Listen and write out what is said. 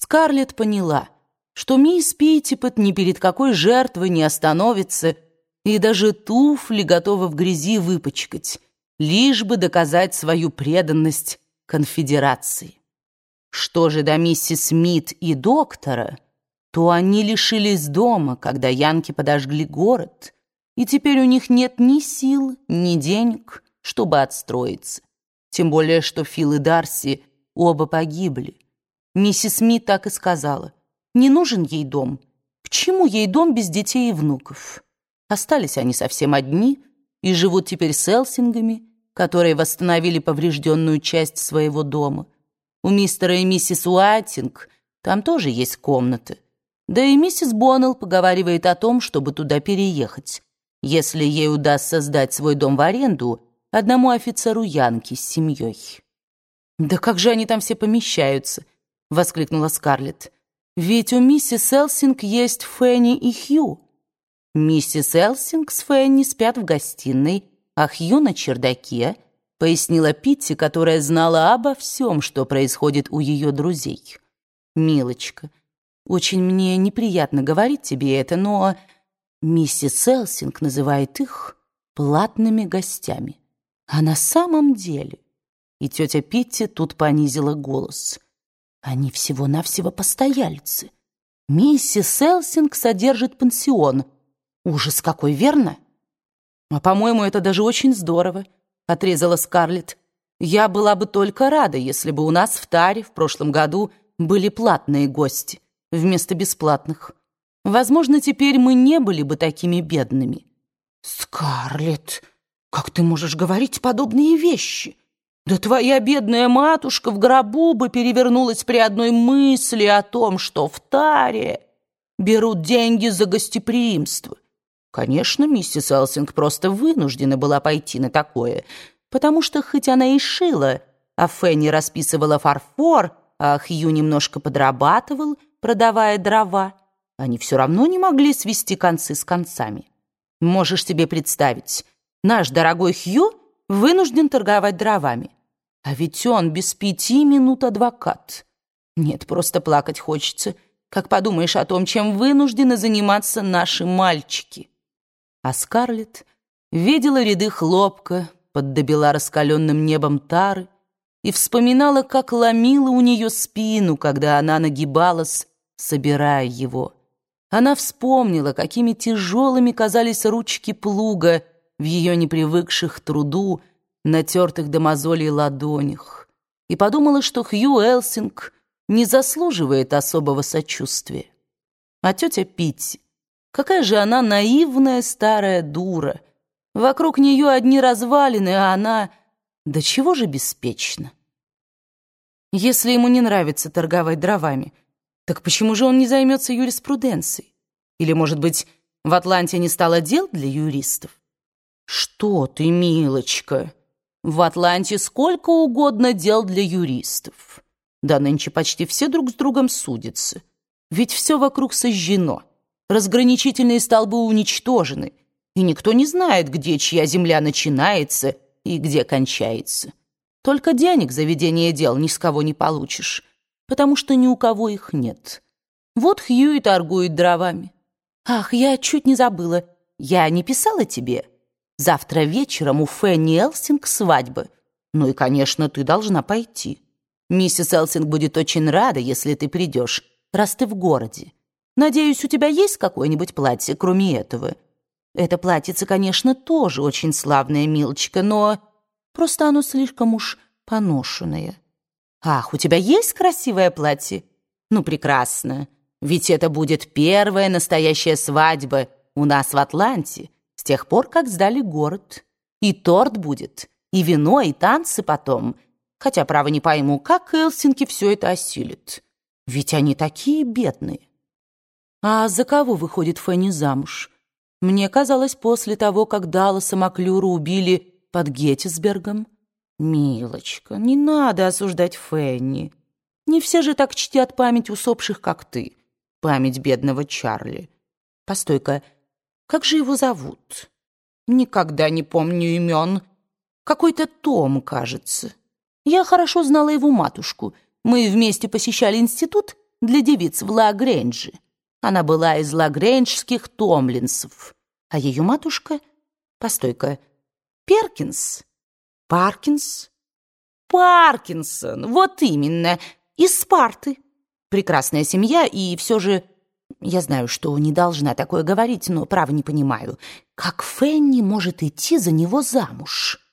Скарлетт поняла, что мисс Питтипет ни перед какой жертвой не остановится и даже туфли готова в грязи выпачкать, лишь бы доказать свою преданность конфедерации. Что же до миссис Смит и доктора, то они лишились дома, когда янки подожгли город, и теперь у них нет ни сил, ни денег, чтобы отстроиться. Тем более, что Фил и Дарси оба погибли. Миссис Смит так и сказала. Не нужен ей дом. К чему ей дом без детей и внуков? Остались они совсем одни и живут теперь с Элсингами, которые восстановили поврежденную часть своего дома. У мистера и миссис Уайтинг там тоже есть комнаты. Да и миссис Боннелл поговаривает о том, чтобы туда переехать, если ей удастся сдать свой дом в аренду одному офицеру Янки с семьей. «Да как же они там все помещаются?» — воскликнула Скарлетт. «Ведь у миссис Элсинг есть Фенни и Хью». «Миссис Элсинг с Фенни спят в гостиной, а Хью на чердаке», — пояснила Питти, которая знала обо всем, что происходит у ее друзей. «Милочка, очень мне неприятно говорить тебе это, но миссис Элсинг называет их платными гостями. А на самом деле...» И тетя Питти тут понизила голос — они всего-навсего постояльцы. Миссис Элсинг содержит пансион. Ужас какой, верно? А, по-моему, это даже очень здорово, отрезала Скарлетт. Я была бы только рада, если бы у нас в Таре в прошлом году были платные гости вместо бесплатных. Возможно, теперь мы не были бы такими бедными. Скарлетт, как ты можешь говорить подобные вещи? Да твоя бедная матушка в гробу бы перевернулась при одной мысли о том, что в таре берут деньги за гостеприимство. Конечно, миссис Элсинг просто вынуждена была пойти на такое, потому что хоть она и шила, а Фенни расписывала фарфор, а Хью немножко подрабатывал, продавая дрова, они все равно не могли свести концы с концами. Можешь себе представить, наш дорогой Хью вынужден торговать дровами. А ведь он без пяти минут адвокат. Нет, просто плакать хочется, как подумаешь о том, чем вынуждены заниматься наши мальчики. А Скарлетт видела ряды хлопка под раскаленным небом тары и вспоминала, как ломила у нее спину, когда она нагибалась, собирая его. Она вспомнила, какими тяжелыми казались ручки плуга, в ее непривыкших труду, натертых до мозолей ладонях, и подумала, что Хью Элсинг не заслуживает особого сочувствия. А тетя Питти, какая же она наивная старая дура. Вокруг нее одни развалины, а она... Да чего же беспечна? Если ему не нравится торговать дровами, так почему же он не займется юриспруденцией? Или, может быть, в Атланте не стало дел для юристов? «Что ты, милочка? В Атланте сколько угодно дел для юристов. Да нынче почти все друг с другом судятся. Ведь все вокруг сожжено. Разграничительные столбы уничтожены, и никто не знает, где чья земля начинается и где кончается. Только денег за ведение дел ни с кого не получишь, потому что ни у кого их нет. Вот Хью и торгует дровами. Ах, я чуть не забыла. Я не писала тебе?» Завтра вечером у Фенни Элсинг свадьба. Ну и, конечно, ты должна пойти. Миссис Элсинг будет очень рада, если ты придешь, раз ты в городе. Надеюсь, у тебя есть какое-нибудь платье, кроме этого? Это платьице, конечно, тоже очень славное, милочка, но просто оно слишком уж поношенное. Ах, у тебя есть красивое платье? Ну, прекрасно. Ведь это будет первая настоящая свадьба у нас в Атланте с тех пор, как сдали город. И торт будет, и вино, и танцы потом. Хотя, право, не пойму, как Элсинки все это осилит. Ведь они такие бедные. А за кого выходит Фенни замуж? Мне казалось, после того, как Далласа Маклюра убили под Геттисбергом. Милочка, не надо осуждать Фенни. Не все же так чтят память усопших, как ты. Память бедного Чарли. Постой-ка, как же его зовут? Никогда не помню имен. Какой-то Том, кажется. Я хорошо знала его матушку. Мы вместе посещали институт, для девиц в Лагренджи. Она была из лагренджских томлинсов. А ее матушка... Постой-ка. Перкинс? Паркинс? Паркинсон, вот именно, из Спарты. Прекрасная семья, и все же... Я знаю, что не должна такое говорить, но право не понимаю. Как Фенни может идти за него замуж?